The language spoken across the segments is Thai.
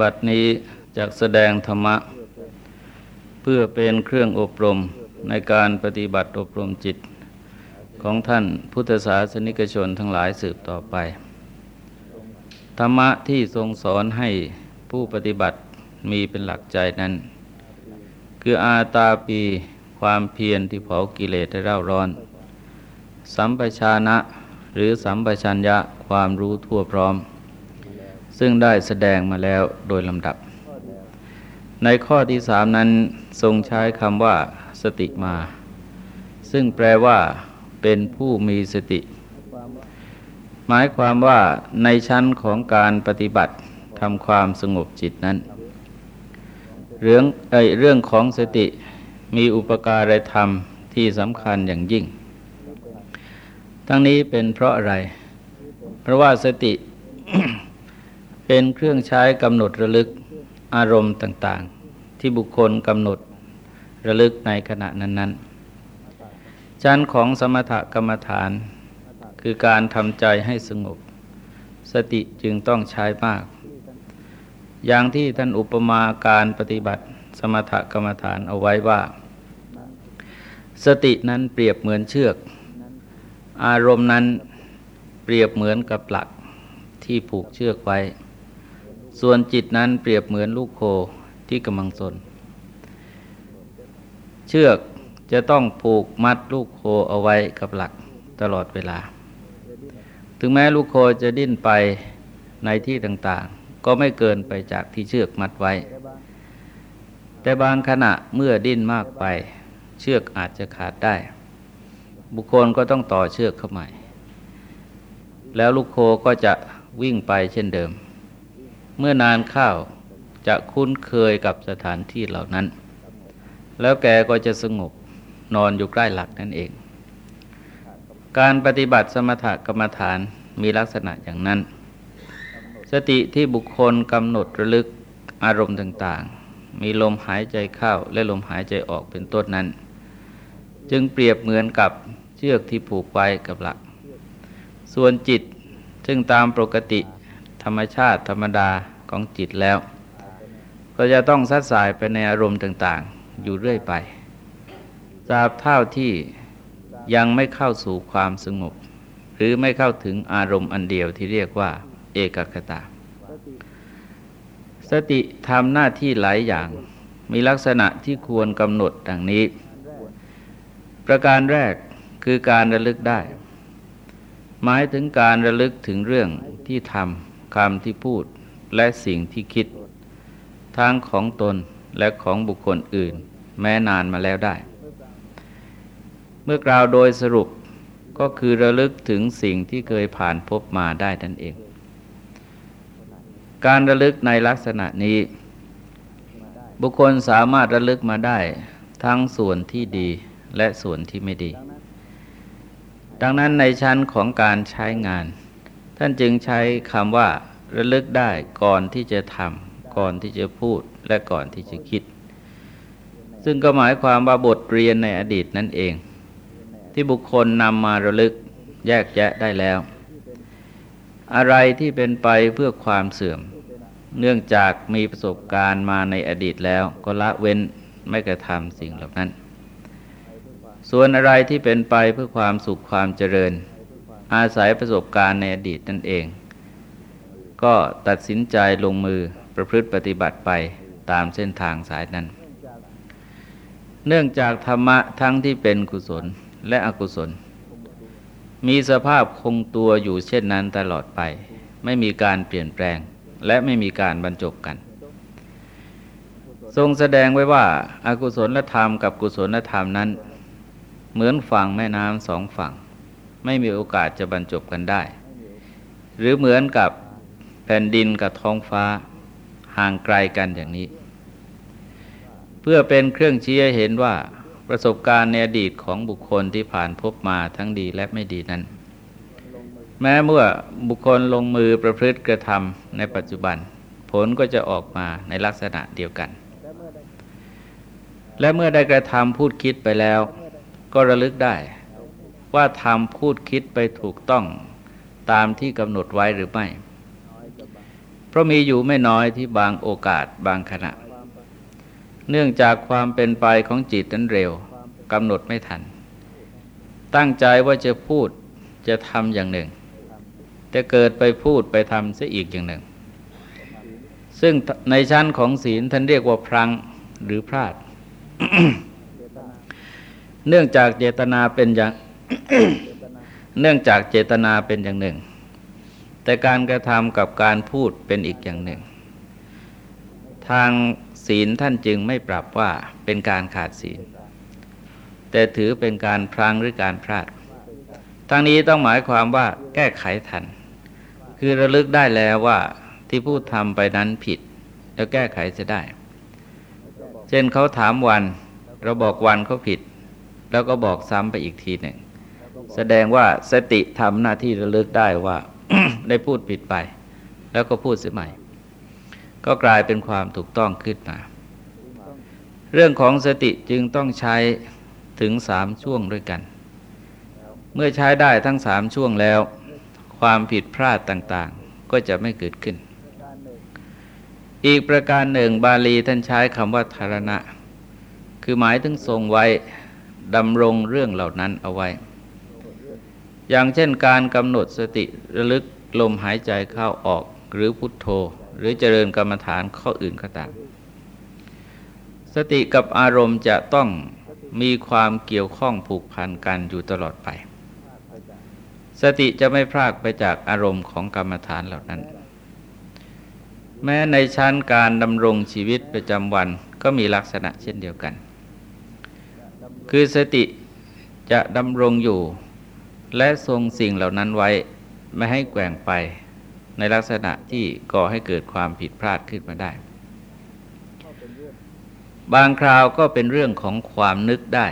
บัดนี้จากแสดงธรรมะ เพื่อเป็นเครื่องอบรมในการปฏิบัติอบรมจิต ของท่านพุทธศาสนิกชนทั้งหลายสืบต่อไป ธรรมะที่ทรงสอนให้ผู้ปฏิบัติมีเป็นหลักใจนั้น คืออาตาปีความเพียรที่เผากิเลสให้เร่าร้อน สัมปชานะหรือสัมปชัญญะความรู้ทั่วพร้อม ซึ่งได้แสดงมาแล้วโดยลำดับ ในข้อที่สามนั้นทรงใช้คำว่าสติมา ซึ่งแปลว่า เป็นผู้มีสติ หมายความว่าในชั้นของการปฏิบัติทำความสงบจิตนั้น เรื่องเเรื่องของสติมีอุปการะธรรมที่สำคัญอย่างยิ่ง ทั้งนี้เป็นเพราะอะไร เพราะว่าสติ เป็นเครื่องใช้กำหนดระลึกอารมณ์ต่างๆ ที่บุคคลกำหนดระลึกในขณะนั้นๆชั้นของสมถกรรมฐาน คือการทำใจให้สงบ สติจึงต้องใช้มาก อย่างที่ท่านอุปมาการปฏิบัติสมถกรรมฐานเอาไว้ว่า สตินั้นเปรียบเหมือนเชือก อารมณ์นั้นเปรียบเหมือนกับหลักที่ผูกเชือกไว้ ส่วนจิตนั้นเปรียบเหมือนลูกโคที่กำลังสน เชือกจะต้องผูกมัดลูกโคเอาไว้กับหลักตลอดเวลา ถึงแม้ลูกโคจะดิ้นไปในที่ต่างๆ ก็ไม่เกินไปจากที่เชือกมัดไว้ แต่บางขณะเมื่อดิ้นมากไป เชือกอาจจะขาดได้ บุคคลก็ต้องต่อเชือกเข้าใหม่ แล้วลูกโคก็จะวิ่งไปเช่นเดิม เมื่อนานเข้าจะคุ้นเคยกับสถานที่เหล่านั้น แล้วแกก็จะสงบนอนอยู่ใกล้หลักนั่นเอง การปฏิบัติสมถกรรมฐานมีลักษณะอย่างนั้น สติที่บุคคลกำหนดระลึกอารมณ์ต่างๆ มีลมหายใจเข้าและลมหายใจออกเป็นต้นนั้น จึงเปรียบเหมือนกับเชือกที่ผูกไว้กับหลัก ส่วนจิตซึ่งตามปกติ ธรรมชาติธรรมดาของจิตแล้ว ก็จะต้องซัดสายไปในอารมณ์ต่าง ๆ อยู่เรื่อยไปตราบเท่าที่ยังไม่เข้าสู่ความสงบ หรือไม่เข้าถึงอารมณ์อันเดียวที่เรียกว่า เอกคตา สติทำหน้าที่หลายอย่าง มีลักษณะที่ควรกำหนดดังนี้ ประการแรกคือการระลึกได้ หมายถึงการระลึกถึงเรื่องที่ทำ คำที่พูดและสิ่งที่คิดทางของตนและของบุคคลอื่น แม้นานมาแล้วได้ เมื่อกล่าวโดยสรุปก็คือระลึกถึงสิ่งที่เคยผ่านพบมาได้นั่นเอง การระลึกในลักษณะนี้ บุคคลสามารถระลึกมาได้ทั้งส่วนที่ดีและส่วนที่ไม่ดี ดังนั้นในชั้นของการใช้งาน ท่านจึงใช้คำว่าระลึกได้ก่อนที่จะทำก่อนที่จะพูดและก่อนที่จะคิด ซึ่งก็หมายความว่าบทเรียนในอดีตนั่นเอง ที่บุคคลนำมาระลึกแยกแยะได้แล้ว อะไรที่เป็นไปเพื่อความเสื่อม เนื่องจากมีประสบการณ์มาในอดีตแล้วก็ละเว้นไม่กระทำสิ่งเหล่านั้น ส่วนอะไรที่เป็นไปเพื่อความสุขความเจริญ อาศัยประสบการณ์ในอดีตนั่นเอง ก็ตัดสินใจลงมือประพฤติปฏิบัติไปตามเส้นทางสายนั้น เนื่องจากธรรมะทั้งที่เป็นกุศลและอกุศล มีสภาพคงตัวอยู่เช่นนั้นตลอดไป ไม่มีการเปลี่ยนแปลงและไม่มีการบรรจบกัน ทรงแสดงไว้ว่าอากุศลธรรมกับกุศลธรรมนั้น เหมือนฝั่งแม่น้ำสองฝั่ง ไม่มีโอกาสจะบรรจบกันได้ หรือเหมือนกับแผ่นดินกับท้องฟ้าห่างไกลกันอย่างนี้ เพื่อเป็นเครื่องชี้ให้เห็นว่าประสบการณ์ในอดีตของบุคคลที่ผ่านพบมาทั้งดีและไม่ดีนั้น แม้เมื่อบุคคลลงมือประพฤติกระทำในปัจจุบัน ผลก็จะออกมาในลักษณะเดียวกัน และเมื่อได้กระทำพูดคิดไปแล้ว ก็ระลึกได้ ว่าทำพูดคิดไปถูกต้องตามที่กำหนดไว้หรือไม่ เพราะมีอยู่ไม่น้อยที่บางโอกาสบางขณะ เนื่องจากความเป็นไปของจิตนั้นเร็วกำหนดไม่ทัน ตั้งใจว่าจะพูดจะทำอย่างหนึ่ง แต่เกิดไปพูดไปทำเสียอีกอย่างหนึ่ง ซึ่งในชั้นของศีลท่านเรียกว่าพลังหรือพลาด เนื่องจากเจตนาเป็นอย่าง เนื่องจากเจตนาเป็นอย่างหนึ่ง แต่การกระทำกับการพูดเป็นอีกอย่างหนึ่ง ทางศีลท่านจึงไม่ปรับว่าเป็นการขาดศีล แต่ถือเป็นการพลังหรือการพลาดทั้งนี้ต้องหมายความว่าแก้ไขทัน คือระลึกได้แล้วว่าที่พูดทำไปนั้นผิด แล้วแก้ไขจะได้ เช่นเขาถามวัน เราบอกวันเขาผิด แล้วก็บอกซ้ำไปอีกทีหนึ่ง แสดงว่าสติทำหน้าที่ระลึกได้ว่า ได้พูดผิดไป แล้วก็พูดเสียใหม่ ก็กลายเป็นความถูกต้องขึ้นมา เรื่องของสติจึงต้องใช้ถึงสามช่วงด้วยกัน เมื่อใช้ได้ทั้งสามช่วงแล้ว ความผิดพลาดต่างๆ ก็จะไม่เกิดขึ้น อีกประการหนึ่งบาลีท่านใช้คำว่าธารณะ คือหมายถึงทรงไว้ดำรงเรื่องเหล่านั้นเอาไว้ อย่างเช่นการกำหนดสติระลึกลมหายใจเข้าออกหรือพุทโธ หรือเจริญกรรมฐานข้ออื่นก็ตาม สติกับอารมณ์จะต้องมีความเกี่ยวข้องผูกพันกันอยู่ตลอดไป สติจะไม่พลากไปจากอารมณ์ของกรรมฐานเหล่านั้น แม้ในชั้นการดำรงชีวิตประจำวันก็มีลักษณะเช่นเดียวกัน คือสติจะดำรงอยู่ และทรงสิ่งเหล่านั้นไว้ไม่ให้แกว่งไปในลักษณะที่ก่อให้เกิดความผิดพลาดขึ้นมาได้ บางคราวก็เป็นเรื่องของความนึกได้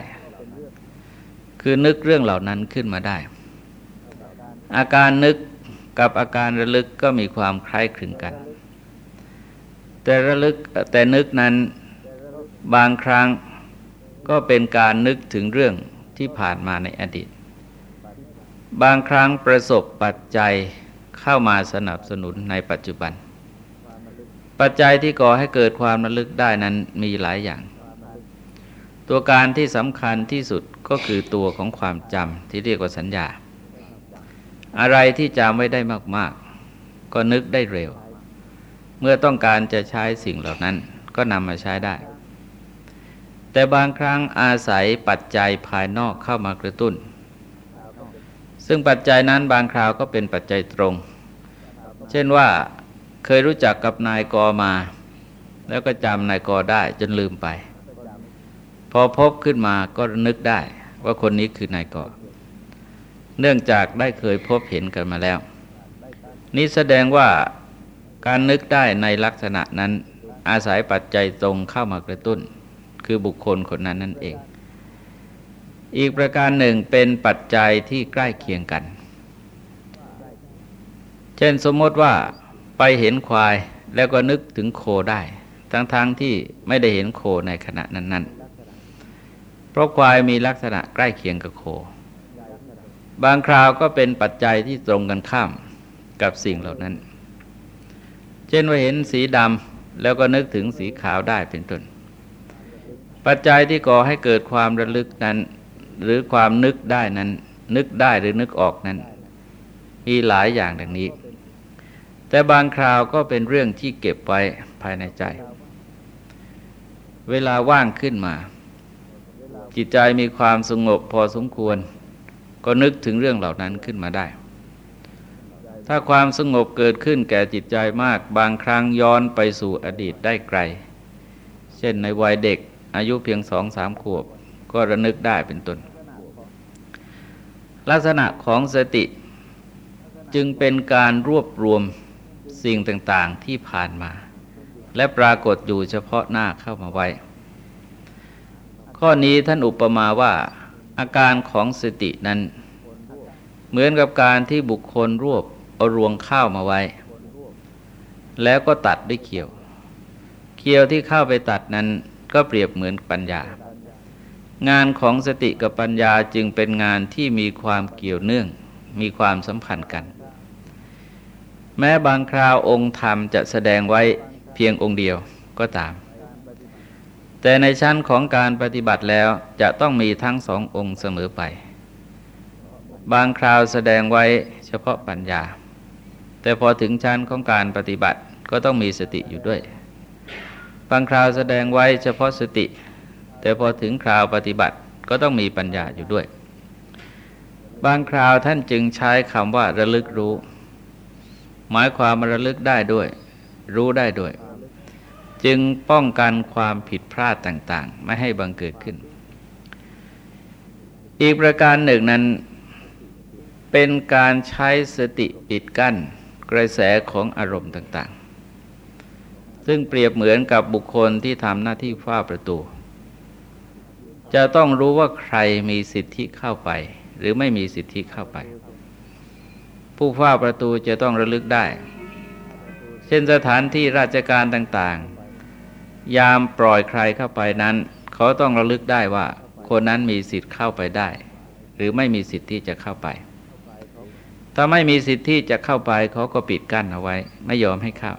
คือนึกเรื่องเหล่านั้นขึ้นมาได้ อาการนึกกับอาการระลึกก็มีความคล้ายคลึงกัน แต่ระลึกแต่นึกนั้นบางครั้งก็เป็นการนึกถึงเรื่องที่ผ่านมาในอดีต บางครั้งประสบปัจจัยเข้ามาสนับสนุนในปัจจุบัน ปัจจัยที่ก่อให้เกิดความระลึกได้นั้นมีหลายอย่าง ตัวการที่สำคัญที่สุดก็คือตัวของความจำที่เรียกว่าสัญญา อะไรที่จำไว้ได้มาก ๆ ก็นึกได้เร็ว เมื่อต้องการจะใช้สิ่งเหล่านั้นก็นำมาใช้ได้ แต่บางครั้งอาศัยปัจจัยภายนอกเข้ามากระตุ้น ซึ่งปัจจัยนั้นบางคราวก็เป็นปัจจัยตรง เช่นว่าเคยรู้จักกับนายกมา แล้วก็จำนายกได้จนลืมไป พอพบขึ้นมาก็นึกได้ว่าคนนี้คือนายกเนื่องจากได้เคยพบเห็นกันมาแล้ว นี่แสดงว่าการนึกได้ในลักษณะนั้นอาศัยปัจจัยตรงเข้ามากระตุ้น คือบุคคลคนนั้นนั่นเอง อีกประการหนึ่งเป็นปัจจัยที่ใกล้เคียงกัน เช่นสมมติว่าไปเห็นควายแล้วก็นึกถึงโคได้ ทั้งๆทที่ไม่ได้เห็นโคในขณะนั้น ๆ เพราะควายมีลักษณะใกล้เคียงกับโค บางคราวก็เป็นปัจจัยที่ตรงกันข้ามกับสิ่งเหล่านั้น เช่นว่าเห็นสีดำแล้วก็นึกถึงสีขาวได้เป็นต้นปัจจัยที่ก่อให้เกิดความระลึกนั้น หรือความนึกได้นั้น นึกได้หรือนึกออกนั้น มีหลายอย่างดังนี้ แต่บางคราวก็เป็นเรื่องที่เก็บไว้ภายในใจ เวลาว่างขึ้นมา จิตใจมีความสงบพอสมควร ก็นึกถึงเรื่องเหล่านั้นขึ้นมาได้ ถ้าความสงบเกิดขึ้นแก่จิตใจมาก บางครั้งย้อนไปสู่อดีตได้ไกล เช่นในวัยเด็กอายุเพียงสองสามขวบก็ระนึกได้เป็นต้น ลักษณะของสติจึงเป็นการรวบรวมสิ่งต่างๆที่ผ่านมา และปรากฏอยู่เฉพาะหน้าเข้ามาไว้ ข้อนี้ท่านอุปมาว่า อาการของสตินั้น เหมือนกับการที่บุคคลรวบเอารวงข้าวมาไว้ แล้วก็ตัดด้วยเขียว เขียวที่เข้าไปตัดนั้นก็เปรียบเหมือนปัญญา งานของสติกับปัญญาจึงเป็นงานที่มีความเกี่ยวเนื่อง มีความสัมพันธ์กัน แม้บางคราวองค์ธรรมจะแสดงไว้เพียงองค์เดียวก็ตาม แต่ในชั้นของการปฏิบัติแล้วจะต้องมีทั้งสององค์เสมอไป บางคราวแสดงไว้เฉพาะปัญญา แต่พอถึงชั้นของการปฏิบัติก็ต้องมีสติอยู่ด้วย บางคราวแสดงไว้เฉพาะสติ แต่พอถึงคราวปฏิบัติก็ต้องมีปัญญาอยู่ด้วย บางคราวท่านจึงใช้คำว่าระลึกรู้ หมายความระลึกได้ด้วย รู้ได้ด้วย จึงป้องกันความผิดพลาดต่าง ๆ ไม่ให้บังเกิดขึ้น อีกประการหนึ่งนั้นเป็นการใช้สติปิดกั้นกระแสของอารมณ์ต่าง ๆ ซึ่งเปรียบเหมือนกับบุคคลที่ทำหน้าที่ฝ้าประตู จะต้องรู้ว่าใครมีสิทธิเข้าไป หรือไม่มีสิทธิเข้าไป ผู้ฝ้าประตูจะต้องระลึกได้ เช่นสถานที่ราชการต่างๆ ยามปล่อยใครเข้าไปนั้น เขาต้องระลึกได้ว่า คนนั้นมีสิทธิ์เข้าไปได้ หรือไม่มีสิทธิ์ที่จะเข้าไป ถ้าไม่มีสิทธิจะเข้าไปเขาก็ปิดกั้นเอาไว้ ไม่ยอมให้เข้า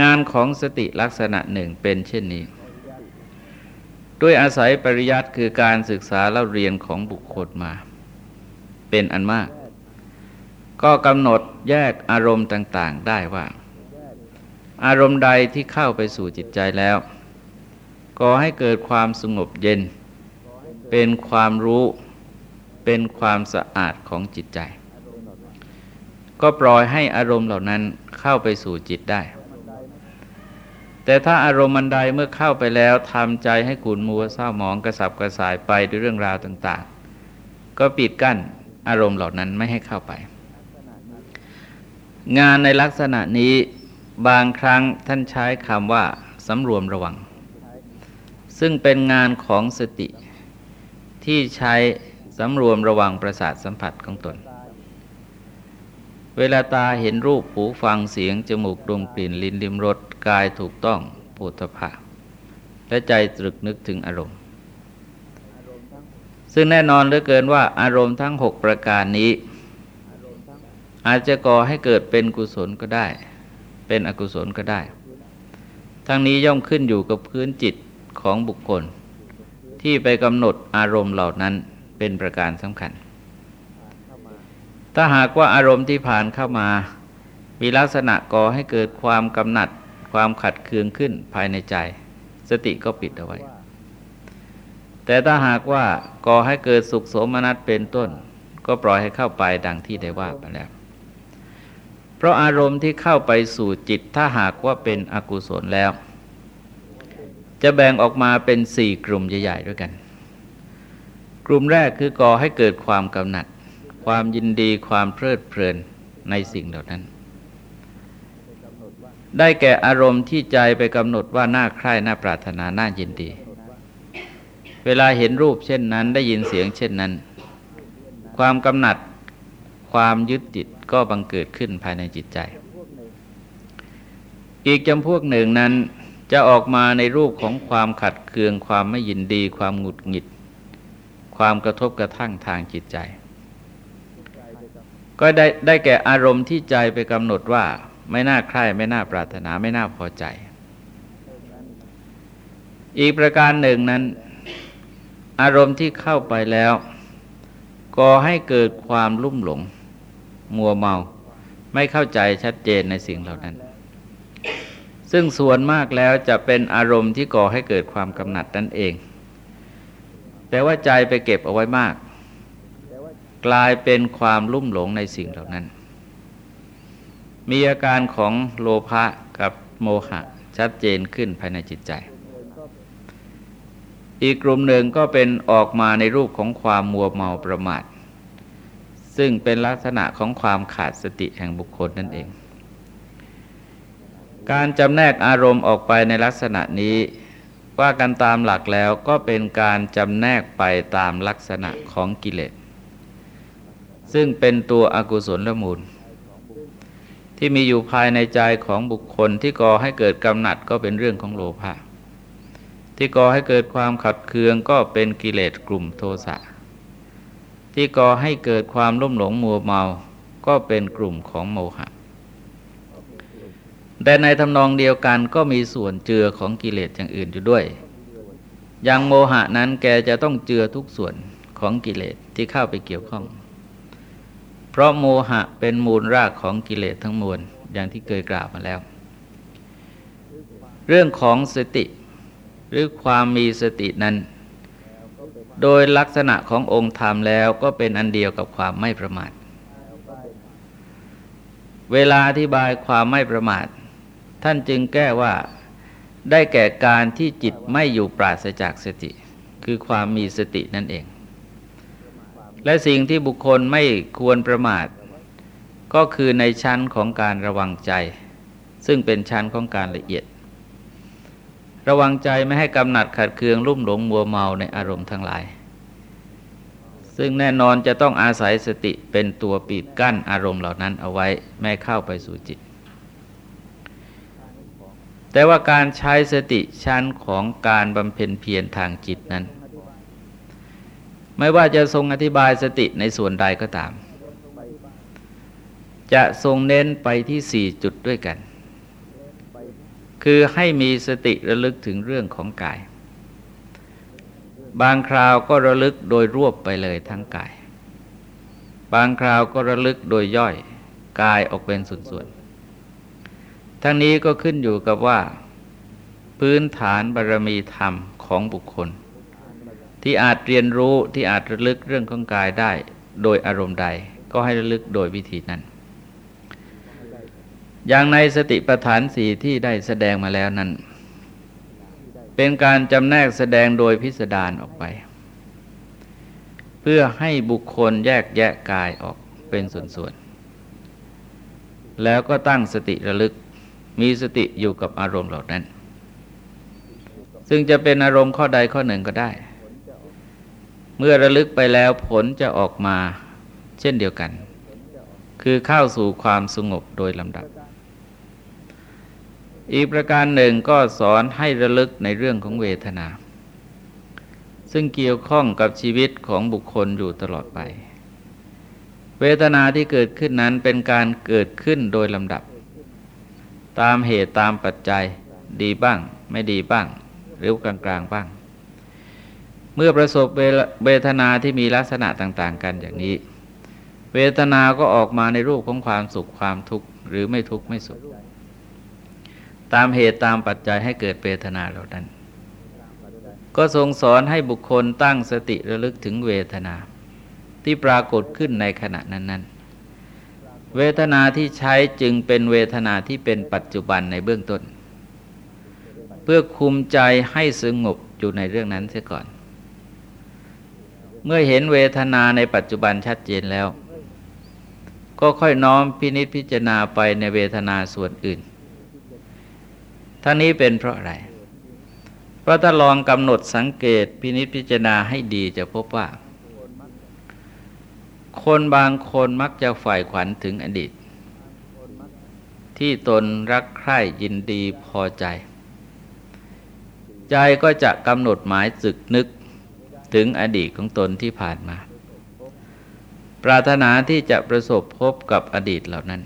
งานของสติลักษณะหนึ่งเป็นเช่นนี้ ด้วยอาศัยปริยัติคือการศึกษาเล่าเรียนของบุคคลมา เป็นอันมาก ก็กำหนดแยกอารมณ์ต่าง ๆ ได้ว่า อารมณ์ใดที่เข้าไปสู่จิตใจแล้วก็ให้เกิดความสงบเย็น เป็นความรู้เป็นความสะอาดของจิตใจ ก็ปล่อยให้อารมณ์เหล่านั้นเข้าไปสู่จิตได้ แต่ถ้าอารมณ์มันใดเมื่อเข้าไปแล้วทำใจให้ขุนมัวเศร้าหมองกระสับกระส่ายไปด้วยเรื่องราวต่าง ๆ ก็ปิดกั้นอารมณ์เหล่านั้นไม่ให้เข้าไป งานในลักษณะนี้บางครั้งท่านใช้คำว่าสำรวมระวัง ซึ่งเป็นงานของสติที่ใช้สำรวมระวังประสาทสัมผัสของตน เวลาตาเห็นรูปหูฟังเสียง จมูกดมกลิ่นลิ้นดิมรส กายถูกต้องปุถะและใจตรึกนึกถึงอารมณ์ ซึ่งแน่นอนเหลือเกินว่าอารมณ์ทั้งหกประการนี้ อาจจะก่อให้เกิดเป็นกุศลก็ได้ เป็นอกุศลก็ได้ ทั้งนี้ย่อมขึ้นอยู่กับพื้นจิตของบุคคล ที่ไปกำหนดอารมณ์เหล่านั้นเป็นประการสำคัญ ถ้าหากว่าอารมณ์ที่ผ่านเข้ามา มีลักษณะก่อให้เกิดความกำหนัด ความขัดเคืองขึ้นภายในใจ สติก็ปิดเอาไว้ แต่ถ้าหากว่าก่อให้เกิดสุขโสมนัสเป็นต้น ก็ปล่อยให้เข้าไปดังที่ได้ว่าไปแล้ว เพราะอารมณ์ที่เข้าไปสู่จิตถ้าหากว่าเป็นอกุศลแล้ว จะแบ่งออกมาเป็นสี่กลุ่มใหญ่ๆด้วยกัน กลุ่มแรกคือก่อให้เกิดความกำหนัด ความยินดีความเพลิดเพลินในสิ่งเหล่านั้น ได้แก่อารมณ์ที่ใจไปกำหนดว่าน่าใคร่น่าปรารถนาน่ายินดี เวลาเห็นรูปเช่นนั้นได้ยินเสียงเช่นนั้น ความกำหนัดความยึดติดก็บังเกิดขึ้นภายในจิตใจ อีกจำพวกหนึ่งนั้นจะออกมาในรูปของความขัดเคือง ความไม่ยินดี ความหงุดหงิด ความกระทบกระทั่งทางจิตใจ ก็ได้ได้แก่อารมณ์ที่ใจไปกำหนดว่า ไม่น่าใคร่ไม่น่าปรารถนาไม่น่าพอใจ อีกประการหนึ่งนั้น อารมณ์ที่เข้าไปแล้วก่อให้เกิดความลุ่มหลง มัวเมา ไม่เข้าใจชัดเจนในสิ่งเหล่านั้น ซึ่งส่วนมากแล้วจะเป็นอารมณ์ที่ก่อให้เกิดความกำหนัดนั่นเอง แต่ว่าใจไปเก็บเอาไว้มาก กลายเป็นความลุ่มหลงในสิ่งเหล่านั้น มีอาการของโลภะกับโมหะชัดเจนขึ้นภายในจิตใจ อีกกลุ่มหนึ่งก็เป็นออกมาในรูปของความมัวเมาประมาท ซึ่งเป็นลักษณะของความขาดสติแห่งบุคคลนั่นเอง การจำแนกอารมณ์ออกไปในลักษณะนี้ว่ากันตามหลักแล้วก็เป็นการจำแนกไปตามลักษณะของกิเลส ซึ่งเป็นตัวอกุศลละมูล ที่มีอยู่ภายในใจของบุคคลที่ก่อให้เกิดกำหนัดก็เป็นเรื่องของโลภะที่ก่อให้เกิดความขัดเคืองก็เป็นกิเลสกลุ่มโทสะที่ก่อให้เกิดความลุ่มหลงมัวเมาก็เป็นกลุ่มของโมหะ แต่ในทำนองเดียวกันก็มีส่วนเจือของกิเลสอย่างอื่นอยู่ด้วย อย่างโมหะนั้นแกจะต้องเจือทุกส่วนของกิเลสที่เข้าไปเกี่ยวข้อง เพราะโมหะเป็นมูลรากของกิเลสทั้งมวลอย่างที่เคยกล่าวมาแล้ว เรื่องของสติหรือความมีสตินั้น โดยลักษณะขององค์ธรรมแล้วก็เป็นอันเดียวกับความไม่ประมาท เวลาอธิบายความไม่ประมาท ท่านจึงแก้ว่าได้แก่การที่จิตไม่อยู่ปราศจากสติ คือความมีสตินั่นเอง และสิ่งที่บุคคลไม่ควรประมาท ก็คือในชั้นของการระวังใจ ซึ่งเป็นชั้นของการละเอียด ระวังใจไม่ให้กำหนัดขัดเคืองรุ่มหลงมัวเมาในอารมณ์ทั้งหลาย ซึ่งแน่นอนจะต้องอาศัยสติเป็นตัวปีดกั้นอารมณ์เหล่านั้นเอาไว้ไม่เข้าไปสู่จิต แต่ว่าการใช้สติชั้นของการบำเพ็ญเพียรทางจิตนั้น ไม่ว่าจะทรงอธิบายสติในส่วนใดก็ตาม จะทรงเน้นไปที่สี่จุดด้วยกัน คือให้มีสติระลึกถึงเรื่องของกาย บางคราวก็ระลึกโดยรวบไปเลยทั้งกาย บางคราวก็ระลึกโดยย่อยกายออกเป็นส่วนๆ ทั้งนี้ก็ขึ้นอยู่กับว่า พื้นฐานบารรมีธรรมของบุคคล ที่อาจเรียนรู้ที่อาจระลึกเรื่องของกายได้ โดยอารมณ์ใด ก็ให้ระลึกโดยวิธีนั้น อย่างในสติปัฏฐานสี่ที่ได้แสดงมาแล้วนั้น เป็นการจำแนกแสดงโดยพิสดารออกไป เพื่อให้บุคคลแยกแยะกายออกเป็นส่วนๆ แล้วก็ตั้งสติระลึกมีสติอยู่กับอารมณ์เหล่านั้น ซึ่งจะเป็นอารมณ์ข้อใดข้อหนึ่งก็ได้ เมื่อระลึกไปแล้วผลจะออกมาเช่นเดียวกัน คือเข้าสู่ความสงบโดยลำดับ อีกประการหนึ่งก็สอนให้ระลึกในเรื่องของเวทนา ซึ่งเกี่ยวข้องกับชีวิตของบุคคลอยู่ตลอดไป เวทนาที่เกิดขึ้นนั้นเป็นการเกิดขึ้นโดยลำดับ ตามเหตุตามปัจจัยดีบ้าง ไม่ดีบ้าง หรือกลางๆบ้าง เมื่อประสบเวทนาที่มีลักษณะต่าง ๆ กันอย่างนี้ เวทนาก็ออกมาในรูปของความสุขความทุกข์หรือไม่ทุกข์ไม่สุข ตามเหตุตามปัจจัยให้เกิดเวทนาเหล่านั้น ก็ทรงสอนให้บุคคลตั้งสติระลึกถึงเวทนาที่ปรากฏขึ้นในขณะนั้น ๆ เวทนาที่ใช้จึงเป็นเวทนาที่เป็นปัจจุบันในเบื้องต้น เพื่อคุมใจให้สงบอยู่ในเรื่องนั้นเสียก่อน เมื่อเห็นเวทนาในปัจจุบันชัดเจนแล้ว ก็ค่อยน้อมพินิจพิจารณาไปในเวทนาส่วนอื่น ทั้งนี้เป็นเพราะอะไร เพราะถ้าลองกำหนดสังเกตพินิจพิจารณาให้ดีจะพบว่า คนบางคนมักจะฝ่ายขวัญถึงอดีต ที่ตนรักใคร่ยินดีพอใจ ใจก็จะกำหนดหมายจึกนึก ถึงอดีตของตนที่ผ่านมา ปรารถนาที่จะประสบพบกับอดีตเหล่านั้น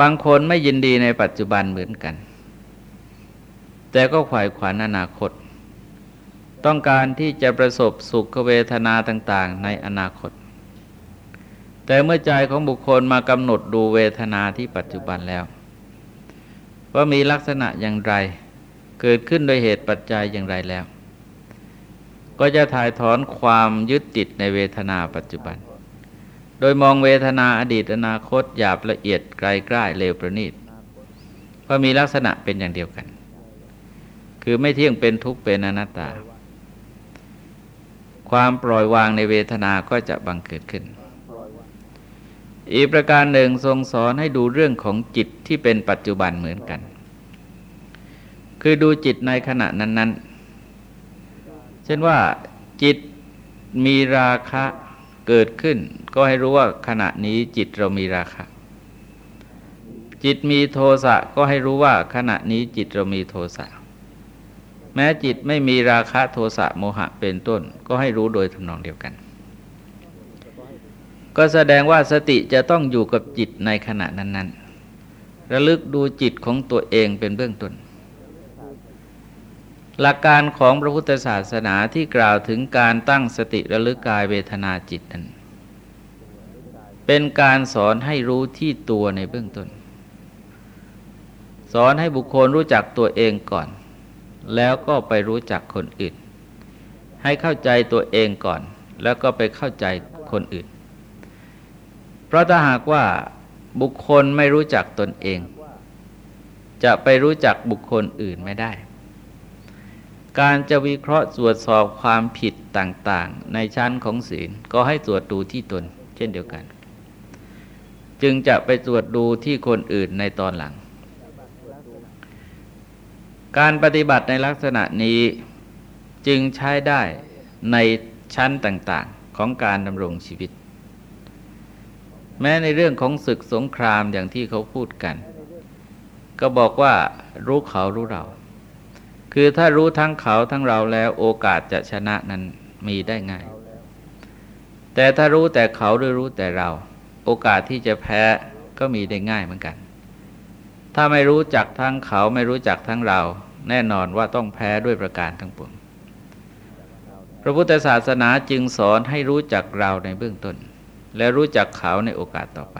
บางคนไม่ยินดีในปัจจุบันเหมือนกัน แต่ก็ขวายขวานอนาคต ต้องการที่จะประสบสุขเวทนาต่างๆ ในอนาคต แต่เมื่อใจของบุคคลมากำหนดดูเวทนาที่ปัจจุบันแล้ว ว่ามีลักษณะอย่างไรเกิดขึ้นโดยเหตุปัจจัยอย่างไรแล้ว ก็จะถ่ายถอนความยึดติดในเวทนาปัจจุบัน โดยมองเวทนาอดีตอนาคตหยาบละเอียดไกลใกล้เลวประณีตก็มีลักษณะเป็นอย่างเดียวกัน คือไม่เที่ยงเป็นทุกข์เป็นอนัตตา ความปล่อยวางในเวทนาก็จะบังเกิดขึ้น อีกประการหนึ่งทรงสอนให้ดูเรื่องของจิตที่เป็นปัจจุบันเหมือนกัน คือดูจิตในขณะนั้นๆ ช่นว่าจิตมีราคะเกิดขึ้น ก็ให้รู้ว่าขณะนี้จิตเรามีราคะ จิตมีโทสะก็ให้รู้ว่าขณะนี้จิตเรามีโทสะแม้จิตไม่มีราคะโทสะโมหะเป็นต้น ก็ให้รู้โดยทำนองเดียวกัน ก็แสดงว่าสติจะต้องอยู่กับจิตในขณะนั้นๆ ระลึกดูจิตของตัวเองเป็นเบื้องต้น หลักการของพระพุทธศาสนาที่กล่าวถึงการตั้งสติระลึกกายเวทนาจิตนั้น เป็นการสอนให้รู้ที่ตัวในเบื้องต้น สอนให้บุคคลรู้จักตัวเองก่อน แล้วก็ไปรู้จักคนอื่น ให้เข้าใจตัวเองก่อน แล้วก็ไปเข้าใจคนอื่น เพราะถ้าหากว่าบุคคลไม่รู้จักตนเอง จะไปรู้จักบุคคลอื่นไม่ได้ การจะวิเคราะห์ตรวจสอบความผิดต่างๆ ในชั้นของศีลก็ให้ตรวจดูที่ตน เช่นเดียวกัน จึงจะไปตรวจดูที่คนอื่นในตอนหลัง การปฏิบัติในลักษณะนี้จึงใช้ได้ในชั้นต่างๆของการดำรงชีวิต แม้ในเรื่องของศึกสงครามอย่างที่เขาพูดกัน ก็บอกว่ารู้เขารู้เรา คือถ้ารู้ทั้งเขาทั้งเราแล้วโอกาสจะชนะนั้นมีได้ง่าย แต่ถ้ารู้แต่เขาหรือรู้แต่เรา โอกาสที่จะแพ้ก็มีได้ง่ายเหมือนกัน ถ้าไม่รู้จักทั้งเขาไม่รู้จักทั้งเรา แน่นอนว่าต้องแพ้ด้วยประการทั้งปวงพระพุทธศาสนาจึงสอนให้รู้จักเราในเบื้องต้น และรู้จักเขาในโอกาสต่อไป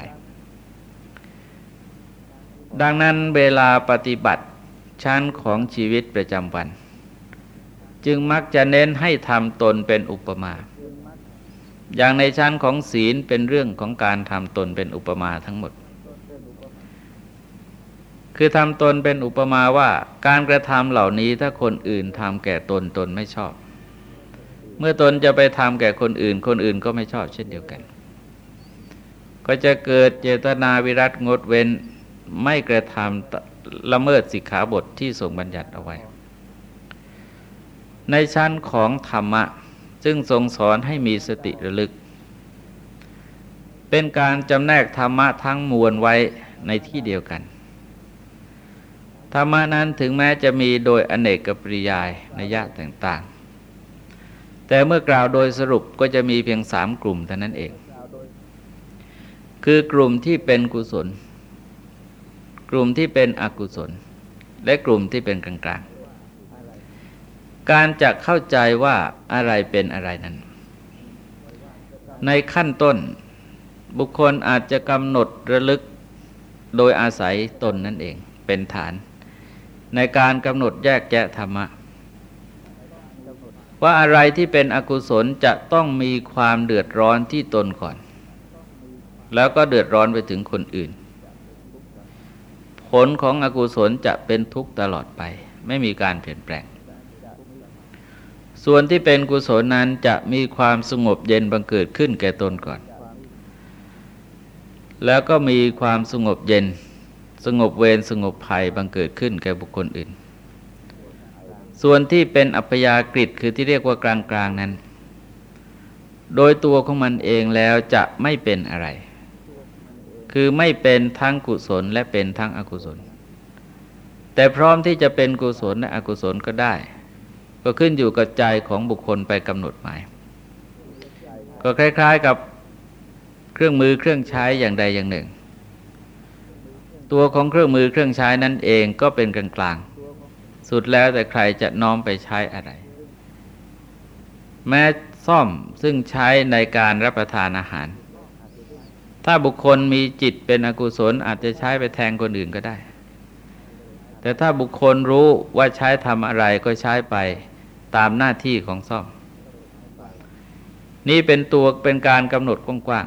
ดังนั้นเวลาปฏิบัติ ชั้นของชีวิตประจำวัน จึงมักจะเน้นให้ทำตนเป็นอุปมา อย่างในชั้นของศีลเป็นเรื่องของการทำตนเป็นอุปมาทั้งหมด คือทำตนเป็นอุปมาว่าการกระทำเหล่านี้ถ้าคนอื่นทำแก่ตนตนไม่ชอบ เมื่อตนจะไปทำแก่คนอื่น คนอื่นก็ไม่ชอบเช่นเดียวกัน ก็จะเกิดเจตนาวิรัตงดเว้นไม่กระทำ ละเมิดสิกขาบทที่ทรงบัญญัติเอาไว้ ในชั้นของธรรมะ ซึ่งทรงสอนให้มีสติระลึก เป็นการจำแนกธรรมะทั้งมวลไว้ในที่เดียวกัน ธรรมะนั้นถึงแม้จะมีโดยอเนกกปริยายในยะต่างๆ แต่เมื่อกล่าวโดยสรุปก็จะมีเพียงสามกลุ่มเท่านั้นเอง คือกลุ่มที่เป็นกุศล กลุ่มที่เป็นอกุศล และกลุ่มที่เป็นกลางกลางการจะเข้าใจว่าอะไรเป็นอะไรนั้น ในขั้นต้นบุคคลอาจจะกำหนดระลึกโดยอาศัยตนนั่นเองเป็นฐาน ในการกำหนดแยกแยะธรรมะ ว่าอะไรที่เป็นอกุศลจะต้องมีความเดือดร้อนที่ตนก่อน แล้วก็เดือดร้อนไปถึงคนอื่น ผลของอกุศลจะเป็นทุกข์ตลอดไป ไม่มีการเปลี่ยนแปลง ส่วนที่เป็นกุศลนั้นจะมีความสงบเย็นบังเกิดขึ้นแก่ตนก่อน แล้วก็มีความสงบเย็น สงบเวรสงบภัยบังเกิดขึ้นแก่บุคคลอื่น ส่วนที่เป็นอัพยากฤิคือที่เรียกว่ากลางๆนั้น โดยตัวของมันเองแล้วจะไม่เป็นอะไร คือไม่เป็นทั้งกุศลและเป็นทั้งอกุศล แต่พร้อมที่จะเป็นกุศลและอกุศลก็ได้ ก็ขึ้นอยู่กับใจของบุคคลไปกำหนดหมาย ก็คล้าย ๆกับเครื่องมือเครื่องใช้อย่างใดอย่างหนึ่ง ตัวของเครื่องมือเครื่องใช้นั้นเองก็เป็นกลางๆ สุดแล้วแต่ใครจะน้อมไปใช้อะไร แม้ซ่อมซึ่งใช้ในการรับประทานอาหาร ถ้าบุคคลมีจิตเป็นอกุศลอาจจะใช้ไปแทงคนอื่นก็ได้ แต่ถ้าบุคคลรู้ว่าใช้ทำอะไรก็ใช้ไปตามหน้าที่ของซ่อม นี่เป็นตัวเป็นการกำหนดกว้าง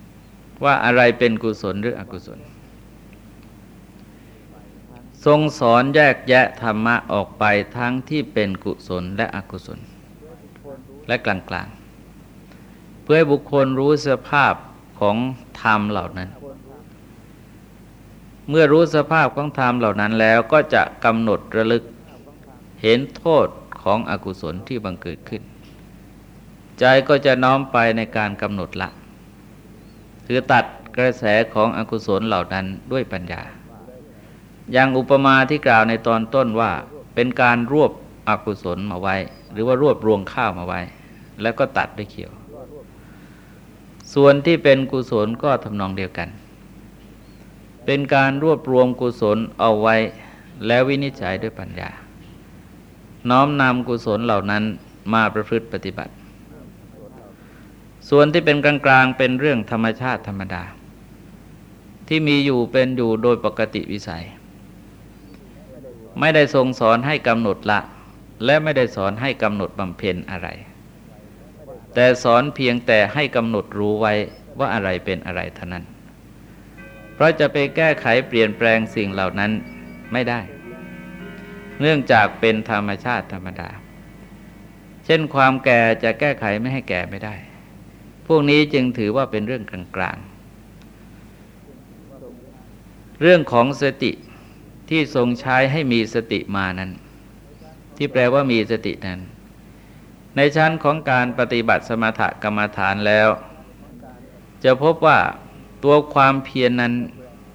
ๆว่าอะไรเป็นกุศลหรืออกุศล ทรงสอนแยกแยะธรรมะออกไปทั้งที่เป็นกุศลและอกุศล และกลางๆ เพื่อให้บุคคลรู้สภาพของ ธรรมเหล่านั้น เมื่อรู้สภาพของธรรมเหล่านั้นแล้วก็จะกำหนดระลึกเห็นโทษของอกุศลที่บังเกิดขึ้น ใจก็จะน้อมไปในการกำหนดละ คือตัดกระแสของอกุศลเหล่านั้นด้วยปัญญา อย่างอุปมาที่กล่าวในตอนต้นว่าเป็นการรวบอกุศลมาไว้ หรือว่ารวบรวงข้าวมาไว้ แล้วก็ตัดด้วยเขียว ส่วนที่เป็นกุศลก็ทำนองเดียวกัน เป็นการรวบรวมกุศลเอาไว้แล้ววินิจฉัยด้วยปัญญา น้อมนำกุศลเหล่านั้นมาประพฤติปฏิบัติ ส่วนที่เป็นกลางๆเป็นเรื่องธรรมชาติธรรมดา ที่มีอยู่เป็นอยู่โดยปกติวิสัย ไม่ได้ทรงสอนให้กำหนดละ และไม่ได้สอนให้กำหนดบำเพ็ญอะไร แต่สอนเพียงแต่ให้กำหนดรู้ไว้ว่าอะไรเป็นอะไรเท่านั้น เพราะจะไปแก้ไขเปลี่ยนแปลงสิ่งเหล่านั้นไม่ได้ เนื่องจากเป็นธรรมชาติธรรมดา เช่นความแก่จะแก้ไขไม่ให้แก่ไม่ได้ พวกนี้จึงถือว่าเป็นเรื่องกลางๆ เรื่องของสติที่ทรงใช้ให้มีสติมานั้น ที่แปลว่ามีสตินั้น ในชั้นของการปฏิบัติสมถกรรมฐานแล้ว จะพบว่าตัวความเพียรนนั้น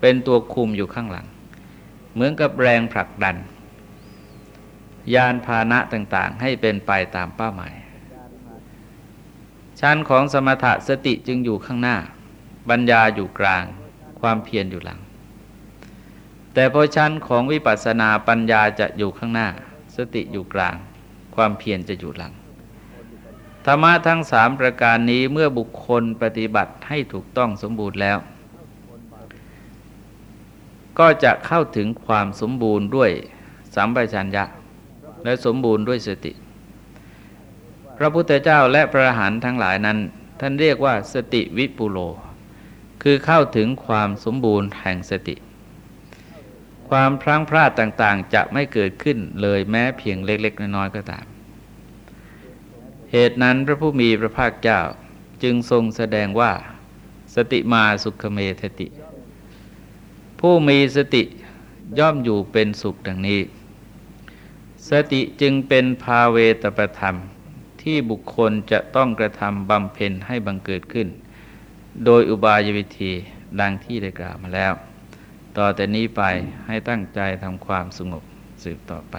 เป็นตัวคุมอยู่ข้างหลัง เหมือนกับแรงผลักดัน ยานพาหนะต่างๆ ให้เป็นไปตามเป้าหมาย ชั้นของสมถะสติจึงอยู่ข้างหน้า ปัญญาอยู่กลาง ความเพียรอยู่หลัง แต่พอชั้นของวิปัสสนาปัญญาจะอยู่ข้างหน้า สติอยู่กลาง ความเพียรจะอยู่หลัง ธรรมะทั้งสามประการนี้เมื่อบุคคลปฏิบัติให้ถูกต้องสมบูรณ์แล้ว ก็จะเข้าถึงความสมบูรณ์ด้วยสัมปชัญญะ และสมบูรณ์ด้วยสติ พระพุทธเจ้าและพระหันทั้งหลายนั้น ท่านเรียกว่าสติวิปุโล คือเข้าถึงความสมบูรณ์แห่งสติ ความพลั้งพลาดต่างๆ จะไม่เกิดขึ้นเลยแม้เพียงเล็ก ๆ น้อยๆก็ตาม เหตุนั้นพระผู้มีพระภาคเจ้าจึงทรงแสดงว่า สติมาสุขเมธติ ผู้มีสติย่อมอยู่เป็นสุขดังนี้ สติจึงเป็นภาเวตประธรรมที่บุคคลจะต้องกระทำบำเพ็ญให้บังเกิดขึ้น โดยอุบายวิธีดังที่ได้กล่าวมาแล้ว ต่อแต่นี้ไปให้ตั้งใจทำความสงบสืบต่อไป